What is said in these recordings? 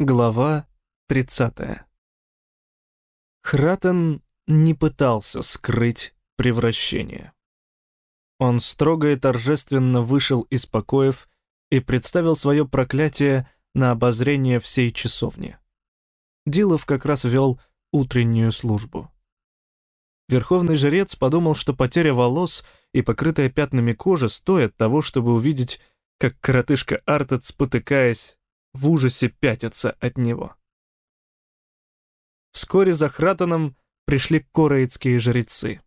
Глава 30. Хратен не пытался скрыть превращение. Он строго и торжественно вышел из покоев и представил свое проклятие на обозрение всей часовни. Дилов как раз вел утреннюю службу. Верховный жрец подумал, что потеря волос и покрытая пятнами кожа стоят того, чтобы увидеть, как коротышка Артет, спотыкаясь, в ужасе пятятся от него. Вскоре за Хратоном пришли кореецкие жрецы.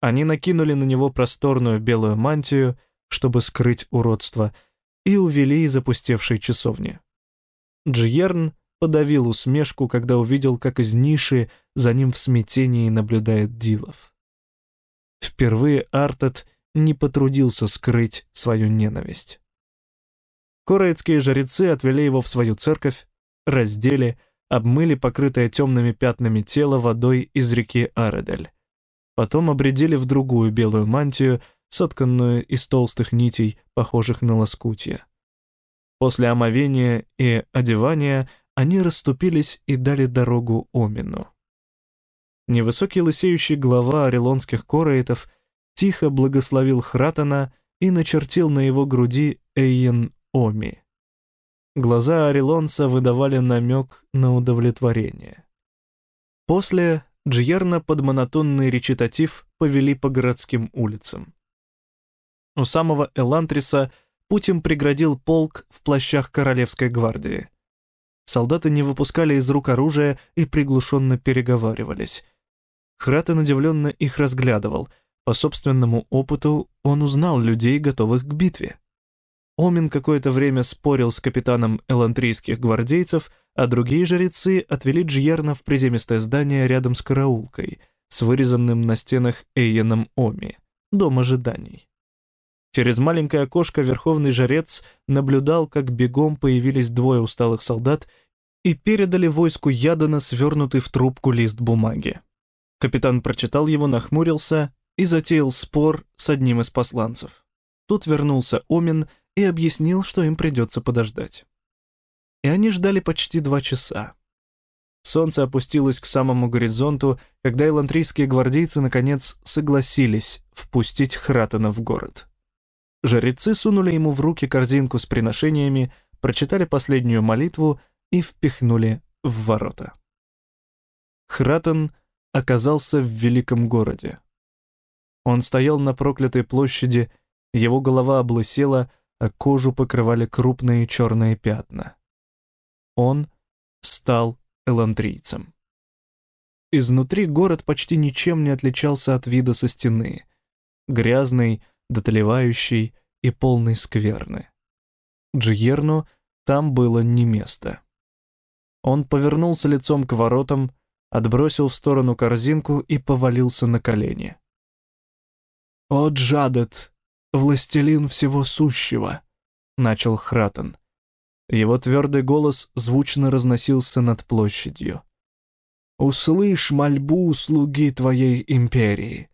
Они накинули на него просторную белую мантию, чтобы скрыть уродство, и увели из опустевшей часовни. Джиерн подавил усмешку, когда увидел, как из ниши за ним в смятении наблюдает Дилов. Впервые Артет не потрудился скрыть свою ненависть. Короицкие жрецы отвели его в свою церковь, раздели, обмыли покрытое темными пятнами тело водой из реки Аредель. Потом обредили в другую белую мантию, сотканную из толстых нитей, похожих на лоскутья. После омовения и одевания они расступились и дали дорогу Омину. Невысокий лысеющий глава орелонских короитов тихо благословил Хратана и начертил на его груди Эйен Оми. Глаза Орелонца выдавали намек на удовлетворение. После Джиерна под монотонный речитатив повели по городским улицам. У самого Элантриса путь им преградил полк в плащах Королевской гвардии. Солдаты не выпускали из рук оружия и приглушенно переговаривались. Хратен удивленно их разглядывал. По собственному опыту он узнал людей, готовых к битве. Омин какое-то время спорил с капитаном элантрийских гвардейцев, а другие жрецы отвели Джьерна в приземистое здание рядом с караулкой, с вырезанным на стенах Эйеном Оми, дом ожиданий. Через маленькое окошко верховный жрец наблюдал, как бегом появились двое усталых солдат и передали войску Ядана свернутый в трубку лист бумаги. Капитан прочитал его, нахмурился и затеял спор с одним из посланцев. Тут вернулся Омин — и объяснил, что им придется подождать. И они ждали почти два часа. Солнце опустилось к самому горизонту, когда элантрийские гвардейцы наконец согласились впустить Хратена в город. Жрецы сунули ему в руки корзинку с приношениями, прочитали последнюю молитву и впихнули в ворота. Хратен оказался в великом городе. Он стоял на проклятой площади, его голова облысела, а кожу покрывали крупные черные пятна. Он стал эландрийцем. Изнутри город почти ничем не отличался от вида со стены. Грязный, дотлевающий и полный скверны. Джиерну там было не место. Он повернулся лицом к воротам, отбросил в сторону корзинку и повалился на колени. «О, Джадет, властелин всего сущего», — начал Хратен. Его твердый голос звучно разносился над площадью. «Услышь мольбу слуги твоей империи.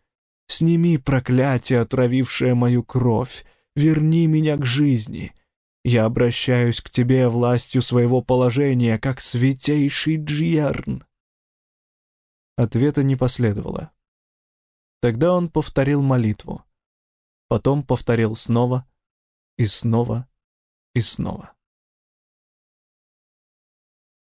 Сними проклятие, отравившее мою кровь. Верни меня к жизни. Я обращаюсь к тебе властью своего положения, как святейший Джиерн». Ответа не последовало. Тогда он повторил молитву потом повторил снова и снова и снова.